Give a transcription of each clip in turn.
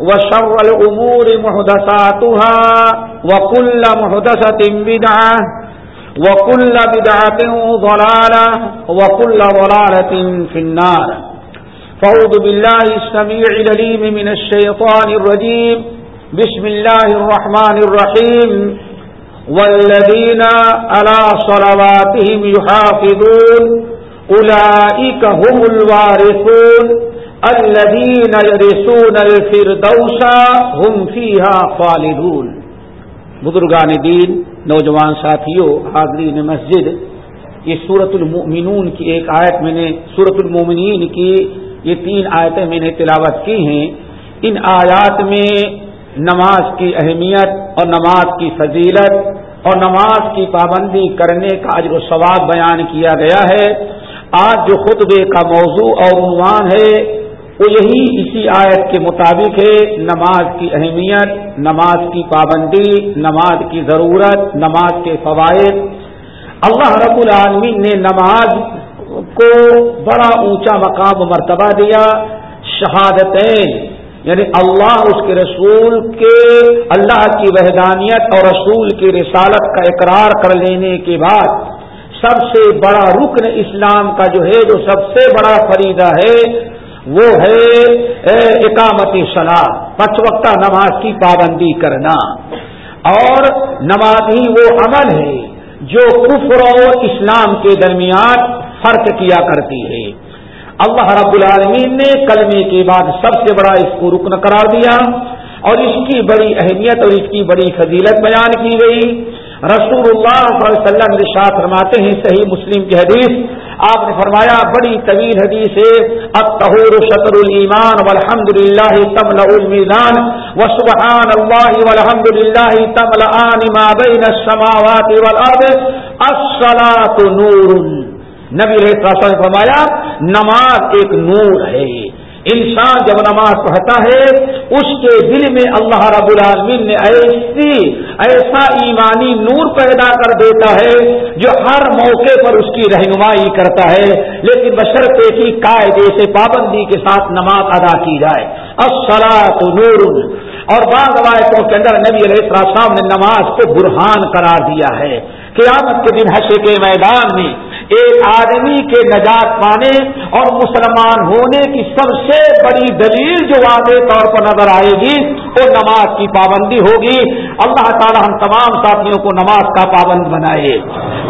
وشر الأمور محدثاتها وكل محدثة بدعة وكل بدعة ضلالة وكل ضلالة في النار. فأعوذ بالله السميع لليم من الشيطان الرجيم. بسم الله الرحمن الرحيم. والذين على صلواتهم يحافظون، أولئك هم الوارثون. الذين يرثون الفردوس هم فيها خالدون. بزرگان دین، نوجوان ساتھیوں، حاضرین مسجد، یہ سورت المؤمنون کی ایک آیت میں نے سورت المومنین کی یہ تین آیتیں میں نے تلاوت کی ہیں۔ ان آیات میں نماز کی اہمیت اور نماز کی فضیلت اور نماز کی پابندی کرنے کا اجر و ثواب بیان کیا گیا ہے۔ آج جو خطبے کا موضوع اور عنوان ہے وہ یہی اسی آیت کے مطابق ہے، نماز کی اہمیت، نماز کی پابندی، نماز کی ضرورت، نماز کے فوائد۔ اللہ رب العالمین نے نماز کو بڑا اونچا مقام مرتبہ دیا، شہادتین۔ یعنی اللہ اس کے رسول کے، اللہ کی وحدانیت اور رسول کی رسالت کا اقرار کر لینے کے بعد سب سے بڑا رکن اسلام کا جو ہے، جو سب سے بڑا فریدہ ہے وہ ہے اقامت صلاح پچ وقتہ نماز کی پابندی کرنا۔ اور نماز ہی وہ عمل ہے جو کفر اور اسلام کے درمیان فرق کیا کرتی ہے۔ اللہ رب العالمین نے کلمے کے بعد سب سے بڑا اس کو رکن قرار دیا اور اس کی بڑی اہمیت اور اس کی بڑی فضیلت بیان کی گئی۔ رسول اللہ صلی اللہ علیہ وسلم رشاط فرماتے ہیں، صحیح مسلم کی حدیث آپ نے فرمایا، بڑی طویل حدیث ہے اتہور شطر المان والحمد للہ تمل المیزان و سبحان اللہ والحمد للہ تمل ما بین السماوات والارض الصلاۃ نور. نبی علیہ السلام نے فرمایا، نماز ایک نور ہے۔ انسان جب نماز پڑھتا ہے، اس کے دل میں اللہ رب العالمین نے ایسی، ایسا ایمانی نور پیدا کر دیتا ہے جو ہر موقع پر اس کی رہنمائی کرتا ہے۔ لیکن بشرطے کی قاعدے سے پابندی کے ساتھ نماز ادا کی جائے۔ اب نور۔ اور بعض روایتوں کے اندر نبی علیہ السلام نے نماز کو برہان قرار دیا ہے۔ قیامت کے دن حشے کے میدان میں ایک آدمی کے نجات پانے اور مسلمان ہونے کی سب سے بڑی دلیل جو واضح طور پر نظر آئے گی وہ نماز کی پابندی ہوگی۔ اللہ تعالی ہم تمام ساتھیوں کو نماز کا پابند بنائے۔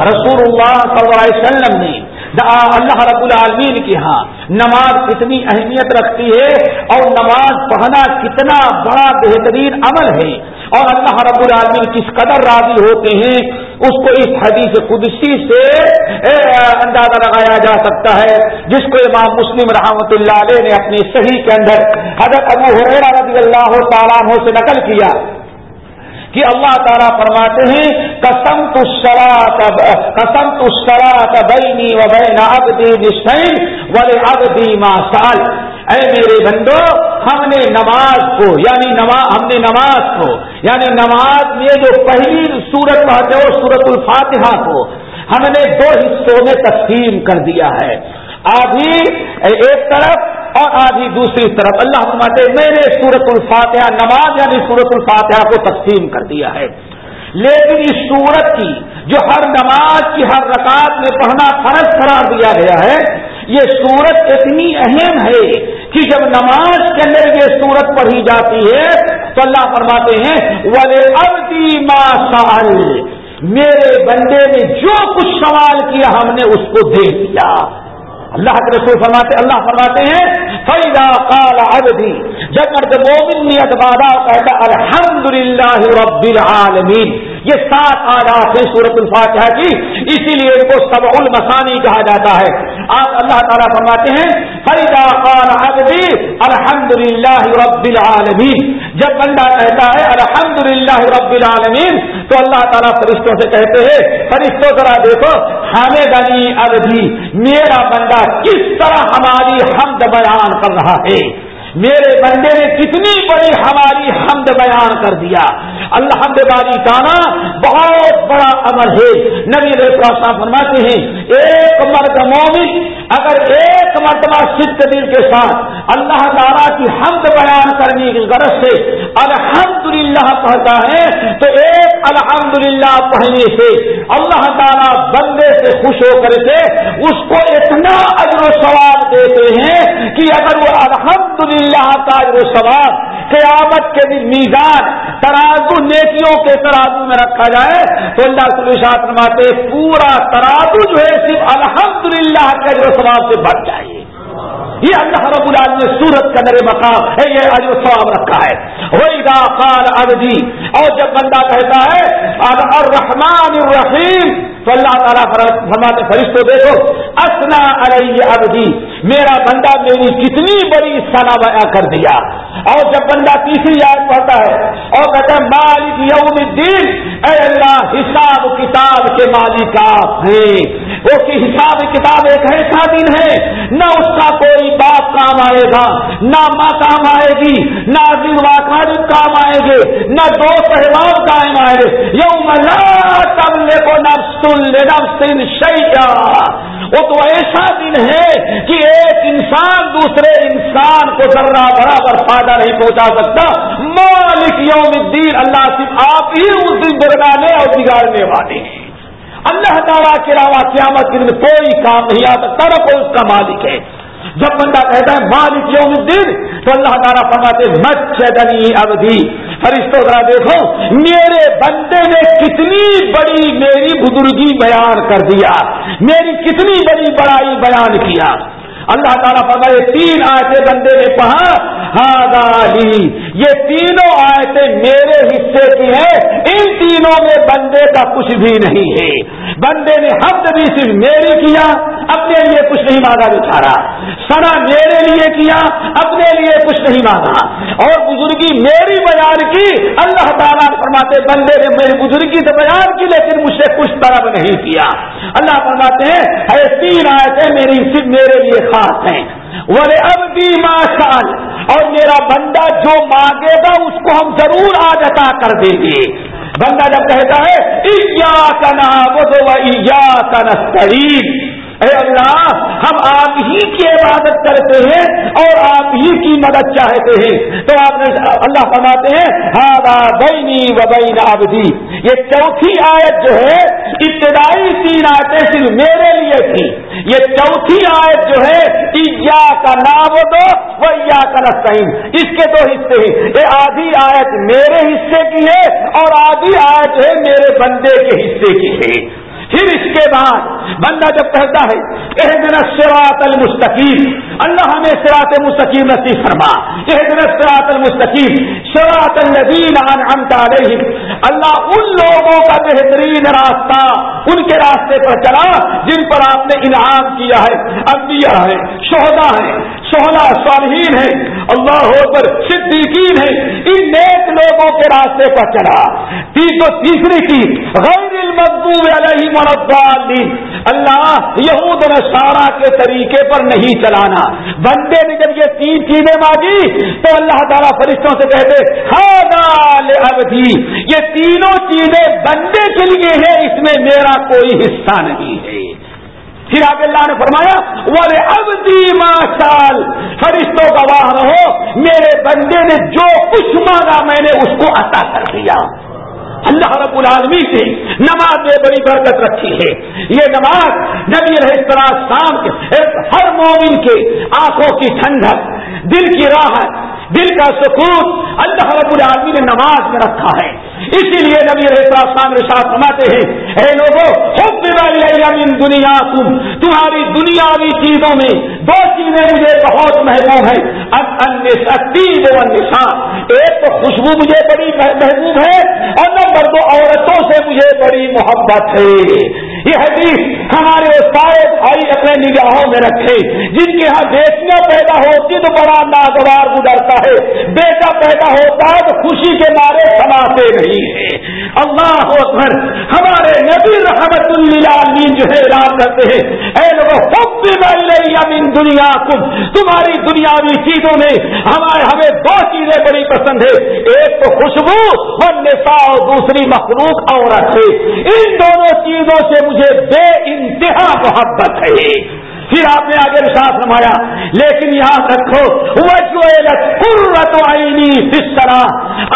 رسول اللہ صلی اللہ علیہ وسلم نے اللہ رب العالمین کی ہاں نماز کتنی اہمیت رکھتی ہے اور نماز پڑھنا کتنا بڑا بہترین عمل ہے۔ اور اللہ رب العالمین کس قدر راضی ہوتے ہیں، اس کو اس حدیث قدسی سے اندازہ لگایا جا سکتا ہے، جس کو امام مسلم رحمۃ اللہ علیہ نے اپنے صحیح کے اندر حضرت ابو حریرہ رضی اللہ تعالیٰ سے نقل کیا کہ اللہ تعالیٰ فرماتے ہیں کسم تو کسم تو شرا بینی و بین ابدی نشین والے ابدی ما سال اے میرے بندو یعنی ہم نے نماز کو یعنی نماز ہم نے نماز کو یعنی نماز میں جو پہلی سورت پڑھتے ہو سورت الفاتحہ کو ہم نے دو حصوں میں تقسیم کر دیا ہے۔ آدھی ایک طرف اور آدھی دوسری طرف۔ اللہ فرماتے میں نے سورت الفاتحہ، نماز یعنی سورت الفاتحہ کو تقسیم کر دیا ہے۔ لیکن اس سورت کی جو ہر نماز کی ہر رکعت میں پڑھنا فرض قرار دیا گیا ہے، یہ سورت اتنی اہم ہے کہ جب نماز کے اندر یہ سورت پڑھی جاتی ہے تو اللہ فرماتے ہیں ولے ابدی ما سال میرے بندے نے جو کچھ سوال کیا، ہم نے اس کو دے دیا اللہ کے رسول فرماتے اللہ فرماتے ہیں فیدا کال ابدی جب مرد مومن نیت بادا کہتا الحمد للہ رب العالمین، یہ سات آداب ہیں سورت الفاتحہ کی، اسی لیے ان کو سب المسانی کہا جاتا ہے۔ آپ اللہ تعالیٰ فرماتے ہیں فریدا قال عبدی الحمد للہ رب العالمین۔ جب بندہ کہتا ہے الحمد للہ رب العالمین، تو اللہ تعالیٰ فرشتوں سے کہتے ہیں، فرشتوں ذرا دیکھو حامد علی ابدی میرا بندہ کس طرح ہماری حمد بیان کر رہا ہے۔ میرے بندے نے کتنی بڑی ہماری بیان کر دیا۔ اللہ باری گانا بہت بڑا امر ہے۔ نبی صاحب فرماتے ہیں، ایک مرد مومن اگر ایک مرتبہ سکھ دل کے ساتھ اللہ تعالیٰ کی حمد بیان کرنے کی غرض سے الحمد للہ پڑھتا ہے، تو ایک الحمد للہ پڑھنے سے اللہ تعالیٰ بندے سے خوش ہو کر کے اس کو اتنا اجر و ثواب دیتے ہیں کہ اگر وہ الحمد للہ کا اجر و ثواب قیامت کے دن میزان ترازو نیکیوں کے ترازو میں رکھا جائے تو اللہ سلوشات فرماتے پورا ترازو جو ہے صرف الحمد للہ کے اجر ثواب سے بڑھ جائے۔ یہ اللہ رب العالمین نے سورت کا نرے مقام ہے یہ آج ثواب رکھا ہے۔ وہی قال ابدی اور جب بندہ کہتا ہے، الرحمن الرحیم، تو اللہ تعالیٰ فرماتے فرشتوں دیکھو اسنا علیہ ابدی میرا بندہ میری کتنی بڑی سنا بیاں کر دیا۔ اور جب بندہ تیسری یاد پڑھتا ہے، اور کہتا ہے، مالک یوم الدین، اے اللہ، حساب کتاب کے مالک آپ ہیں۔ وہ کی حساب کتاب ایک ایسا دن ہے، نہ اس کا کوئی باپ کام آئے گا، نہ ماں کام آئے گی، نہ دن واقع کام آئے گے، نہ دو احباب کام آئے۔ گے یوم تب لے کو نفسن شیا وہ تو ایسا دن ہے کہ ایک انسان دوسرے انسان کو ذرہ برابر فائدہ نہیں پہنچا سکتا۔ مالک یوم الدین، اللہ صرف آپ ہی اس دن بگڑانے اور بگاڑنے والے ہیں۔ اللہ تعالیٰ کے علاوہ قیامت کے دن کوئی کام نہیں آ سکتا، نہ کوئی اس کا مالک ہے۔ جب بندہ کہتا ہے مالک یوم الدین، تو اللہ تعالیٰ فرماتے مچھنی ابدی فرشتوں ذرا دیکھو، میرے بندے نے کتنی بڑی میری بزرگی بیان کر دیا، میری کتنی بڑی بڑائی بیان کیا۔ اللہ تعالیٰ فرمائے تین آیتیں بندے نے پڑھا ہاں یہ تینوں آیتیں میرے حصے کی ہیں۔ ان تینوں میں بندے کا کچھ بھی نہیں ہے۔ بندے نے حد بھی صرف میری کیا، اپنے لیے کچھ نہیں مانگا بچارا سنا میرے لیے کیا، اپنے لیے کچھ نہیں مانگا۔ اور بزرگی میری بیان کی، اللہ تعالیٰ فرماتے، بندے نے میری بزرگی سے بیان کی، لیکن مجھ سے کچھ طرف نہیں کیا۔ اللہ فرماتے ہیں تین آیتیں میری صرف میرے لیے خاص ہیں۔ ورے اب بھی ماشال اور میرا بندہ جو مانگے گا اس کو ہم ضرور آج عطا کر دیں گے۔ بندہ جب کہتا ہے ایا کا نام ایا کا نسترین اے اللہ، ہم آپ ہی کی عبادت کرتے ہیں اور آپ ہی کی مدد چاہتے ہیں۔ تو آپ نے اللہ فرماتے ہیں ہاں بینی و بین آبدی یہ چوتھی آیت جو ہے، ابتدائی تین آیتیں صرف میرے لیے تھی یہ چوتھی آیت جو ہے ایا کا نام دو وہ یا کا نسین اس کے دو حصے ہیں۔ یہ آدھی آیت میرے حصے کی ہے اور آدھی آیت ہے، میرے بندے کے حصے کی ہے۔ پھر اس کے بعد بندہ جب کہتا ہے ایک دن سراط المستقیم اللہ ہمیں سراط مستقیم نصیب فرما۔ ایک دن سراط المستقیم سراط الدین علیہم اللہ ان لوگوں کا بہترین راستہ ان کے راستے پر چلا، جن پر آپ نے انعام کیا ہے، انبیاء ہے شہدا ہے سونا صالحین ہے اللہ پر صدیقین ہے ان نیک لوگوں کے راستے پر چلا۔ تیسری کی، غیر المقوب علیہ مربی اللہ یہود سارا کے طریقے پر نہیں چلانا۔ بندے نے جب یہ تین چیزیں مانگی تو اللہ تعالیٰ فرشتوں سے کہتے اب یہ تینوں چیزیں بندے کے لیے ہے اس میں میرا کوئی حصہ نہیں ہے۔ پھر آگے اللہ نے فرمایا والے اب دی ماشال فرشتوں کا واہ رہو، میرے بندے نے جو کچھ مانگا میں نے اس کو عطا کر دیا۔ اللہ رب العالمین سے نماز میں بڑی برکت رکھی ہے۔ یہ نماز نبی رہے شام کے ہر مومن کے آنکھوں کی ٹھنڈک، دل کی راحت، دل کا سکون اللہ رب العالمین نے نماز میں رکھا ہے۔ اسی لیے نبی رحت فرماتے ہیں، اے لوگوں دنیا تم تمہاری دنیاوی چیزوں میں دو چیزیں مجھے بہت محبوب ہیں ایک تو خوشبو مجھے بڑی محبوب ہے اور نمبر دو، عورتوں سے مجھے بڑی محبت ہے۔ یہ حدیث ہمارے سارے بھائی اپنے نگاہوں میں رکھے، جن کے یہاں بیٹیاں پیدا ہوتی تو بڑا ناگوار گزرتا ہے، بیٹا پیدا ہوتا ہے تو خوشی کے مارے سماتے نہیں ہے۔ اللہ اکبر، ہمارے نبی رحمت اللہ جو ہے، اعلان کرتے ہیں، اے من دنیا کم تمہاری دنیاوی چیزوں میں ہمارے، ہمیں دو چیزیں بڑی پسند ہے ایک تو خوشبو اور نسا اور دوسری مخلوق، عورت ہے۔ ان دونوں چیزوں سے مجھے بے انتہا محبت ہے۔ پھر آپ نے آگے ساتھ نمایا لیکن یہاں رکھو قرت آئینی اس طرح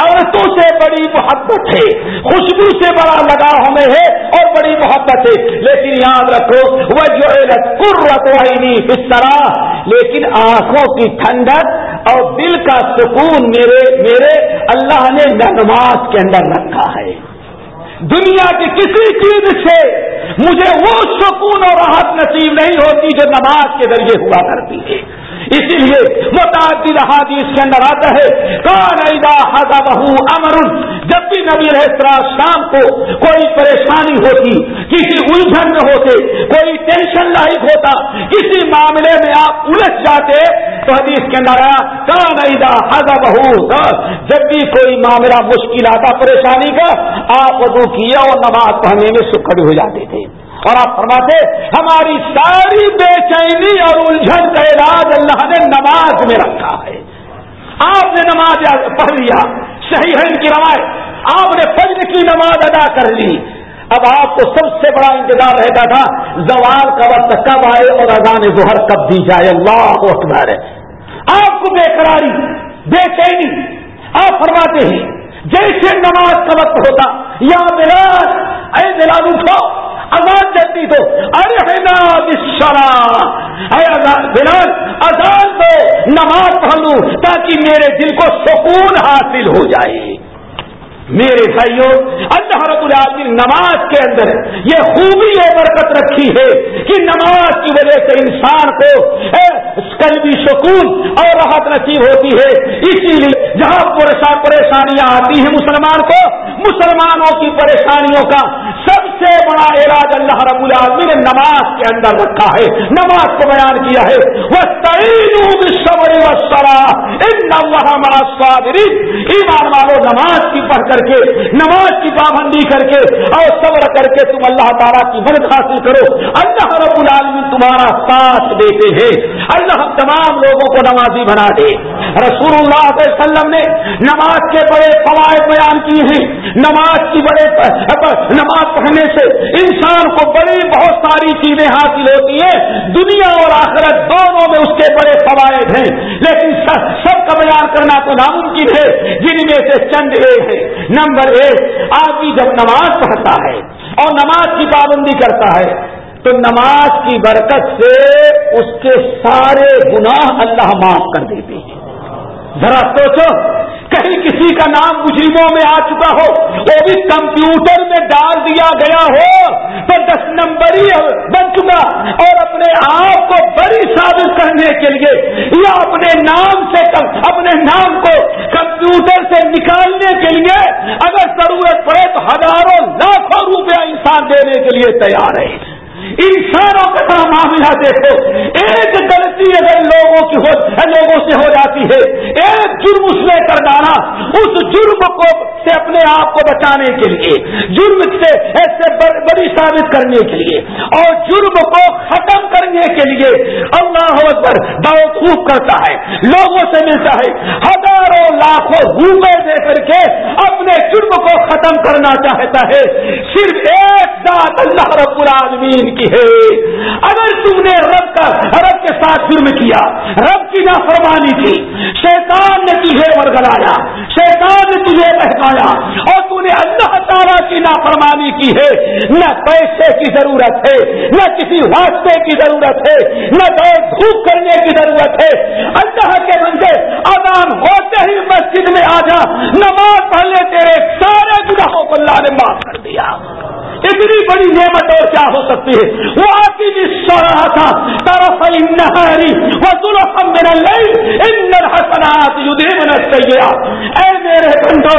عورتوں سے بڑی محبت ہے، خوشبو سے بڑا لگاؤ ہمیں ہے اور بڑی محبت ہے۔ لیکن یاد رکھو وہ جو قرت آئینی اس طرح لیکن آنکھوں کی ٹھنڈک اور دل کا سکون میرے میرے اللہ نے نماز کے اندر رکھا ہے۔ دنیا کی کسی چیز سے مجھے وہ سکون اور راحت نصیب نہیں ہوتی جو نماز کے ذریعے ہوا کرتی ہے۔ اسی لیے متعدد حادیث کے اندر آتا ہے، کان ایدا بہو امر جب بھی نبی رہے شام کو کوئی پریشانی ہوتی، کسی الجھن میں ہوتے، کوئی ٹینشن لائق ہوتا، کسی معاملے میں آپ الجھ جاتے، تو حدیث کے اندر آیا، کان ایدا حضا بہو جب بھی کوئی معاملہ مشکل آتا پریشانی کا، آپ وضو کیا اور نماز پڑھنے میں سکھڑ ہو جاتے تھے۔ اور آپ فرماتے ہماری ساری بے چینی اور الجھن کا علاج اللہ نے نماز میں رکھا ہے۔ آپ نے نماز پڑھ لیا، صحیح ہے ان کی روایت، آپ نے فجر کی نماز ادا کر لی۔ اب آپ کو سب سے بڑا انتظار رہتا تھا، زوال کا وقت کب آئے اور اذان ظہر کب دی جائے۔ اللہ اکبر۔ ہے آپ کو بے قراری، بے چینی۔ آپ فرماتے ہیں، جیسے نماز کا وقت ہوتا، یا بلال، اے بلال اٹھو۔ اذان دیتی تو ارے بشرا اے بلال اذان تو نماز پڑھ لوں تاکہ میرے دل کو سکون حاصل ہو جائے۔ میرے بھائیوں، اللہ رب العالمین نماز کے اندر یہ خوبی یہ برکت رکھی ہے کہ نماز کی وجہ سے انسان کو قلبی سکون اور راحت نصیب ہوتی ہے۔ اسی لیے جہاں پریشانیاں آتی ہیں مسلمان کو، مسلمانوں کی پریشانیوں کا سب سے بڑا علاج اللہ رب العالمین نے نماز کے اندر رکھا ہے۔ نماز کو بیان کیا ہے۔ وہ ایمان والو، نماز کی پڑھ کر کے، نماز کی پابندی کر کے اور صبر کر کے تم اللہ تعالیٰ کی مدد حاصل کرو۔ اللہ رب العالمین تمہارا ساتھ دیتے ہیں۔ اللہ تمام لوگوں کو نمازی بنا دے۔ رسول اللہ علیہ وسلم نے نماز کے بڑے فوائد بیان کیے ہیں۔ نماز کی بڑے نماز پڑھنے سے انسان کو بڑی بہت ساری چیزیں حاصل ہوتی ہیں۔ دنیا اور آخرت دونوں میں اس کے بڑے فوائد ہیں۔ لیکن سب کا بیان کرنا تو ناممکن ہے۔ جن میں سے چند ایک ہے نمبر ایک، آدمی جب نماز پڑھتا ہے اور نماز کی پابندی کرتا ہے، تو نماز کی برکت سے اس کے سارے گناہ اللہ معاف کر دیتے ہیں۔ ذرا سوچو کہیں کسی کا نام مجرموں میں آ چکا ہو، وہ بھی کمپیوٹر میں ڈال دیا گیا ہو، تو دس نمبر ہی بن چکا۔ اور اپنے آپ کو بڑی ثابت کرنے کے لیے یا اپنے نام سے اپنے نام کو کمپیوٹر سے نکالنے کے لیے اگر ضرورت پڑے تو ہزاروں، لاکھوں روپیہ انسان دینے کے لیے تیار ہے۔ انسانوں کا طرح معاملہ دیکھو، ایک غلطی اگر لوگوں کی ہو لوگوں سے ہو جاتی ہے، ایک جرم اس میں کر ڈالا، اس جرم کو سے اپنے آپ کو بچانے کے لیے، جرم سے ایسے بڑی ثابت کرنے کے لیے، اور جرم کو ختم کرنے کے لیے اللہ اکبر بہت خوب کرتا ہے، لوگوں سے ملتا ہے، ہزاروں لاکھوں روپے دے کر کے اپنے جرم کو ختم کرنا چاہتا ہے، صرف ایک ذات اللہ رب العالمین کی ہے۔ اگر تم نے رب کا رب کے ساتھ جرم کیا، رب کی نافرمانی کی، شیطان نے تجھے ورگلایا، شیطان نے تجھے بہکایا، اور تو نے اللہ تعالیٰ کی نافرمانی کی ہے، نہ پیسے کی ضرورت ہے، نہ کسی واسطے کی ضرورت ہے، نہ دوڑ دھوپ کرنے کی ضرورت ہے۔ اللہ کے بندے آدام ہوتے ہی مسجد میں آ جا، نماز پڑھنے تیرے سارے گناہوں کو اللہ نے معاف کر دیا۔ اتنی بڑی نعمت اور کیا ہو سکتی ہے؟ وہ آپ کی جس رہا تھا طرف نہاری وہ تلفم میرا لئی ان حسنات یدھیمن سیئات اے میرے بندو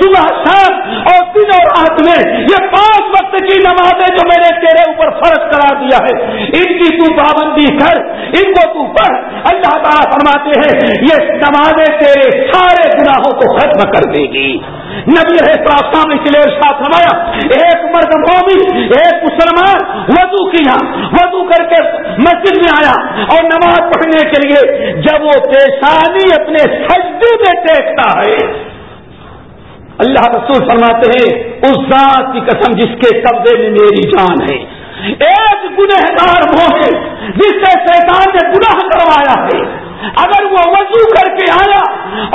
صبح شام اور دن اور رات میں یہ پانچ وقت کی نمازیں جو میں نے تیرے اوپر فرض کرا دیا ہے، ان کی تو پابندی کر، ان کو تو پڑھ۔ اللہ تعالیٰ فرماتے ہیں، یہ نمازیں تیرے سارے گناہوں کو ختم کر دے گی۔ نبی ہے سامنے کے لیے ساتھ فرمایا، ایک مرد مومن، ایک مسلمان وضو کیا، وضو کر کے مسجد میں آیا اور نماز پڑھنے کے لیے جب وہ پیشانی اپنے سجدے میں دیکھتا ہے۔ اللہ رسول فرماتے ہیں، اس ذات کی قسم جس کے قبضے میں میری جان ہے۔ ایک گنہگار ہے جس سے شیطان نے گناہ کروایا ہے۔ اگر وہ وضو کر کے آیا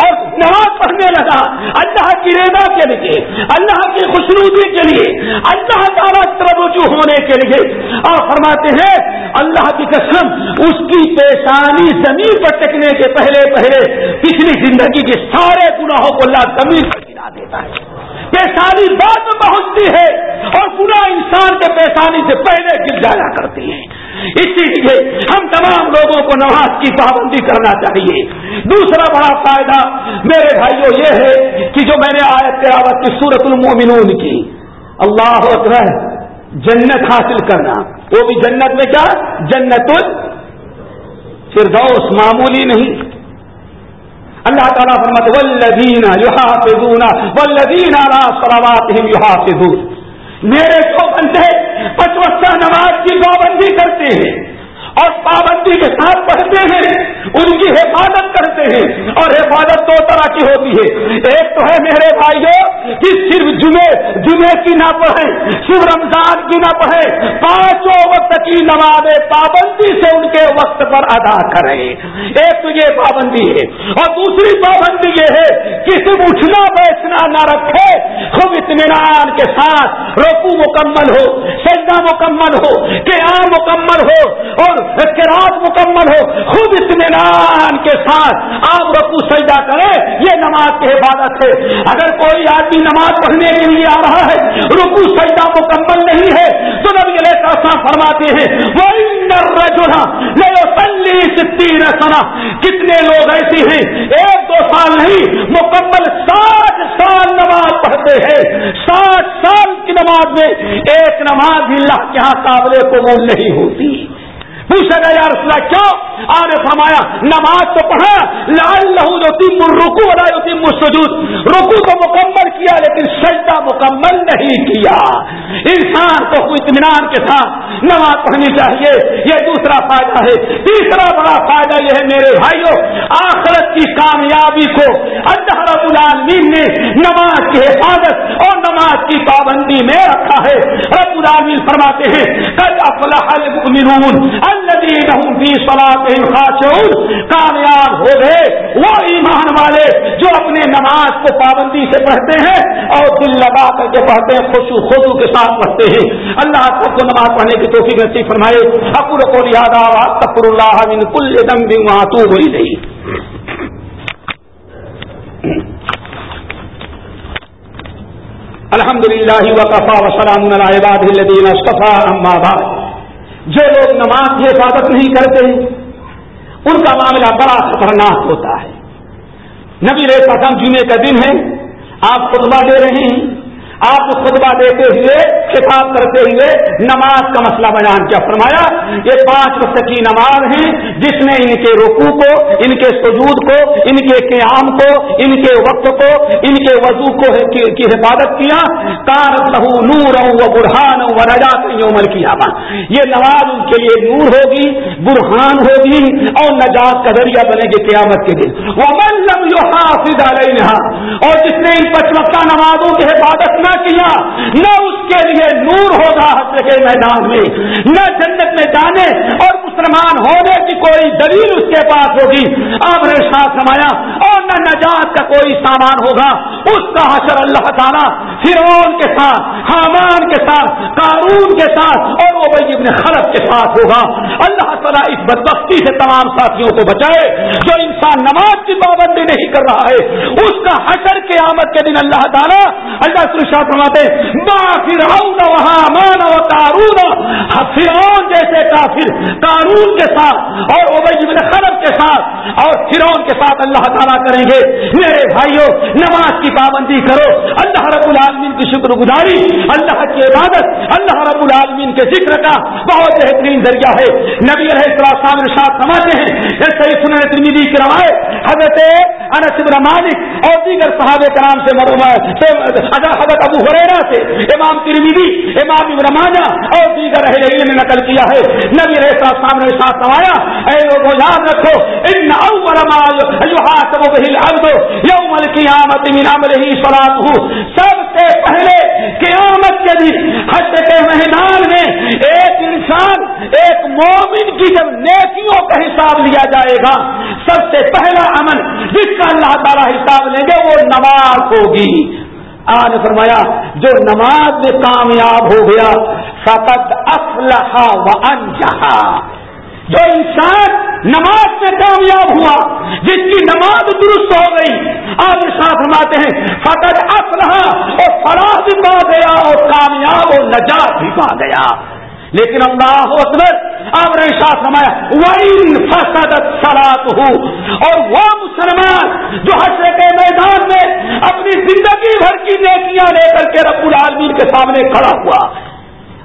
اور نماز پڑھنے لگا، اللہ کی رضا کے لیے، اللہ کی خوشنودی کے لیے، اللہ تعالیٰ رجوع ہونے کے لیے اور فرماتے ہیں، اللہ کی قسم، اس کی پیشانی زمین پر ٹکنے کے پہلے پہلے پچھلی زندگی کے سارے گناہوں کو اللہ زمین پر گرا دیتا ہے۔ پیشانی بعد میں پہنچتی ہے اور پورا انسان کے پیشانی سے پہلے گر جایا کرتی ہے۔ اسی لیے ہم تمام لوگوں کو نماز کی پابندی کرنا چاہیے۔ دوسرا بڑا فائدہ میرے بھائیوں یہ ہے کہ جو میں نے آیت تلاوت کی سورت المومنون کی، اللہ اکبر، جنت حاصل کرنا۔ وہ بھی جنت میں کیا؟ جنت فردوس معمولی نہیں۔ اللہ تعالیٰ فرمت ولدین یحافظون ولدین علی صلواتہم یحافظون میرے جو بندے پچوسا نماز کی پابندی کرتے ہیں۔ اور پابندی کے ساتھ پڑھتے ہیں، ان کی حفاظت کرتے ہیں اور حفاظت دو طرح کی ہوتی ہے۔ ایک تو ہے میرے بھائیوں، کہ صرف جمعے جمعے کی نہ پڑھیں، صرف رمضان کی نہ پڑھیں، پانچوں وقت کی نماز پابندی سے ان کے وقت پر ادا کریں۔ ایک تو یہ پابندی ہے، اور دوسری پابندی یہ ہے کہ صرف اٹھنا بیچنا نہ رکھے، خوب اطمینان کے ساتھ روکو مکمل ہو، سجدہ مکمل ہو، قیام مکمل ہو اور رات مکمل ہو، خود اطمینان کے ساتھ آپ رقو سجدہ کریں، یہ نماز کی حفاظت ہے۔ اگر کوئی آدمی نماز پڑھنے کے لیے آ رہا ہے رکو سجدہ مکمل نہیں ہے تو فرماتے ہیں۔ وہ تین سنا کتنے لوگ ایسی ہیں؟ ایک دو سال نہیں، مکمل ساٹھ سال نماز پڑھتے ہیں۔ ساٹھ سال کی نماز میں ایک نماز اللہ کے یہاں قابل قبول نہیں ہوتی۔ پوچھا گیا، یا رسول اللہ، کیوں؟ آپ نے فرمایا، نماز تو پڑھا لال لہو جو تیم رکو ادا جو تیم سجود رکو تو مکمل کیا لیکن سجدہ مکمل نہیں کیا۔ انسان کو اطمینان کے ساتھ نماز پڑھنی چاہیے، یہ دوسرا فائدہ ہے۔ تیسرا بڑا فائدہ یہ ہے، میرے بھائیوں آخرت کی کامیابی کو اللہ رب العالمین نے نماز کی حفاظت اور نماز کی پابندی میں رکھا ہے۔ رب العالمین فرماتے ہیں کل افلاح المؤمنون کامیاب ہو گئے۔ وہ ایمان والے جو اپنے نماز کو پابندی سے پڑھتے ہیں اور دل لگا کر کے پڑھتے ہیں خوشو خوشو کے ساتھ پڑھتے ہیں۔ اللہ سب کو نماز پڑھنے کی توفیق نصیب فرمائے۔ اپر کو یاد تپر اللہ من کل دم بھی وہاں تو ہوئی نہیں الحمد للہ وقفا وسلام الدین الدین اصطفیٰ اما بعد۔ جو لوگ نماز کی حفاظت نہیں کرتے ان کا معاملہ بڑا خطرناک ہوتا ہے۔ نبی رے قدم جمعے کا دن ہے، آپ خطبہ دے رہے ہیں آپ خطبہ دیتے ہوئے، خطاب کرتے ہوئے نماز کا مسئلہ بیان کیا، فرمایا، یہ پانچ وقت کی نماز ہیں، جس میں ان کے رکو کو، ان کے سجود کو، ان کے قیام کو، ان کے وقت کو، ان کے وضو کو، کی حفاظت کیا کار لہو نور و برہان و رجات عمل کیا یہ نماز ان کے لیے نور ہوگی، برہان ہوگی، اور نجات کا ذریعہ بنے گی قیامت کے دن۔ وہ من لم یو حافظ اور جس نے ان پچمکا نمازوں کی حفاظت نہ کیا، نہ اس کے لیے نور ہوگا حسر کے میدان میں، نہ جنت میں جانے اور مسلمان ہونے کی کوئی دلیل اس کے پاس ہوگی۔ آپ نے ساتھ سمایا اور نہ نجات کا کوئی سامان ہوگا۔ اس کا حشر اللہ تعالیٰ فرون کے ساتھ، حامان کے ساتھ، قارون کے ساتھ اور وہ بھائی ابن خلق کے ساتھ ہوگا۔ اللہ تعالیٰ اس بدبختی سے تمام ساتھیوں کو بچائے، جو انسان نماز کی پابندی نہیں کر رہا ہے، اس کا حشر کے آمد کے دن اللہ تعالیٰ اللہ فرماتے با فرعون وہاں مان و کارون فرعون جیسے کافر قانون کے ساتھ اور ابئی بن خرب کے ساتھ اور فرعون کے ساتھ اللہ تعالیٰ کریں گے۔ میرے بھائیوں نماز کی پابندی کرو۔ اللہ رب العالمین کی شکر گزاری، اللہ کی عبادت، اللہ رب العالمین کے ذکر کا بہت بہترین ذریعہ ہے۔ نبی علیہ السلام شاہ سماتے ہیں ایسے ہی سنن ترمیدی کی روایت، حضرت انس بن مالک اور دیگر صحابہ کرام سے حضرت ابو حریرا سے امام ترمیدی امام ابن ماجہ اور دیگر اہل علم نے نقل کیا ہے۔ نبی علیہ السلام نے ساتھ سمایا اے لوگوں، یاد رکھو، ان اول ما يحاسب به العبد يوم القيامه من عمله صلاته۔ سب سے پہلے قیامت کے دن حج کے میدان میں ایک انسان، ایک مومن کی جب نیکیوں کا حساب لیا جائے گا، سب سے پہلا عمل جس کا اللہ تعالیٰ حساب لیں گے، وہ نماز ہوگی۔ آج فرمایا، جو نماز میں کامیاب ہو گیا فقط افلح و انجہا جو انسان نماز میں کامیاب ہوا، جس کی نماز درست ہو گئی آپ ساتھ فرماتے ہیں فقط افلح اور فلاح بھی پا گیا اور کامیاب اور نجات بھی پا گیا۔ لیکن اللہ اکبر آپ نے ساتھ سمایا وہی فسدت سلاد ہو اور وہ مسلمان جو حشر کے میدان میں اپنی زندگی بھر کی نیکیاں لے کر کے رب العالمین کے سامنے کھڑا ہوا۔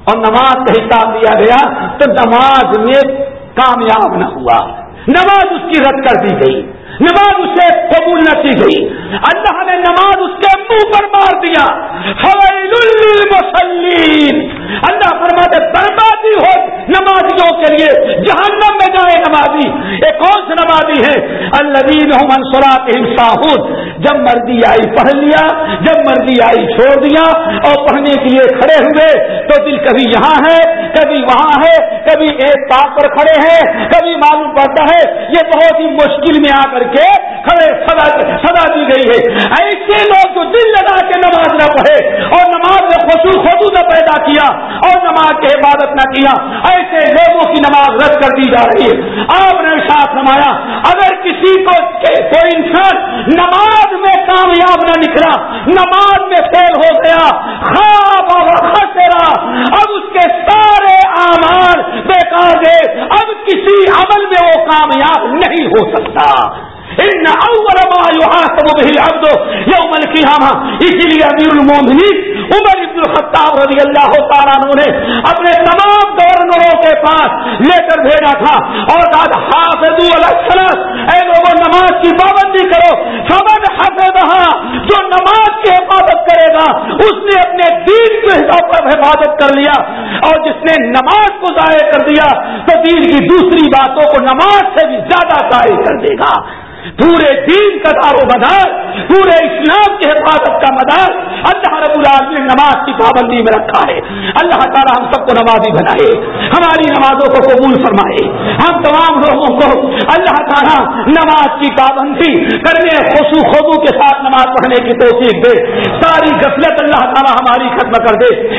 اور نماز کا حساب دیا گیا تو نماز میں کامیاب نہ ہوا۔ نماز اس کی رد کر دی گئی۔ نماز اسے قبول نہ کی گئی۔ اللہ نے نماز اس کے منہ پر مار دیا۔ مسلم اللہ فرماتے بربادی ہو نمازیوں کے لیے، جہنم میں جائے نمازی۔ یہ کون سے نمازی ہے اللہ منصورات ساہد جب مرضی آئی پڑھ لیا، جب مرضی آئی چھوڑ دیا اور پڑھنے کے لیے کھڑے ہوئے، تو دل کبھی یہاں ہے، کبھی وہاں ہے، کبھی ایک پاک پر کھڑے ہیں، کبھی معلوم پڑتا ہے، یہ بہت ہی مشکل میں آ کر کے کھڑے، سزا دی گئی ہے۔ ایسے لوگ جو دل لگا کے نماز نہ پڑھے اور نماز میں خوشو خود نہ پیدا کیا اور نماز کی عبادت نہ کیا، ایسے لوگوں کی نماز رد کر دی جا رہی ہے۔ آپ نے ساتھ نمایا اگر کسی کو کوئی انسان نماز میں کامیاب نہ نکلا، نماز میں فیل ہو گیا، خواب خسرا اب اس کے سارے اعمال بیکار گئے، اب کسی عمل میں وہ کامیاب نہیں ہو سکتا۔ ان اول ما يحاسب به العبد يوم القيامه اسی لیے امیر المومنین عمر ابن الخطاب رضی اللہ تعالیٰ عنہ نے اپنے تمام گورنروں کے پاس لے کر بھیجا تھا۔ اور کہا حافظ السلام، اے لوگوں نماز کی پابندی کرو۔ سمجھ حفظہا جو نماز کی حفاظت کرے گا، اس نے اپنے دین کے حساب پر حفاظت کر لیا۔ اور جس نے نماز کو ضائع کر دیا، تو دین کی دوسری باتوں کو نماز سے بھی زیادہ ضائع کر دے گا۔ پورے دین کا دار و مدار پورے اسلام کی حفاظت کا مدار، اللہ رب العالمین نماز کی پابندی میں رکھا ہے۔ اللہ تعالیٰ ہم سب کو نمازی بنائے، ہماری نمازوں کو قبول فرمائے۔ ہم تمام لوگوں کو اللہ تعالیٰ نماز کی پابندی کرنے خوشو خوبو کے ساتھ نماز پڑھنے کی توفیق دے۔ ساری غفلت اللہ تعالیٰ ہماری ختم ختم کر دے۔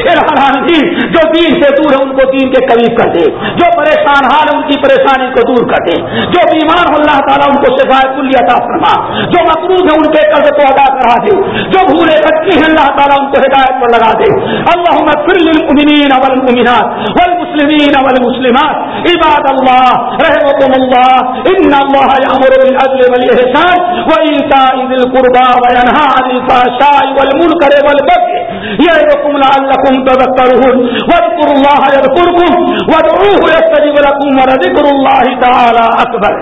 جو دین سے دور ہے ان کو دین کے قریب کر دے، جو پریشان حال ہے ان کی پریشانی کو دور کر دے۔ جو بیمار ہو اللہ تعالیٰ ان کو شفایت کلی عطا فرما۔ جو مقروض ہے ان کے قرض کو ادا کرا دے۔ جو بھولے بچی ہیں، اللہ تعالیٰ ان کو ہدایت پر لگا دے۔ اللہ فر للمؤمنین والمؤمنات والمسلمین والمسلمات۔ عباد اللہ رحمكم اللہ۔ ان اللہ یامر بالعدل والاحسان وایتاء ذی القربى وینهى عن الفحشاء والمنکر والبغي يعظكم لعلكم تذكرون واذكروا الله يذكركم وادعوه يستجب لكم ولذكر اللہ تعالى اکبر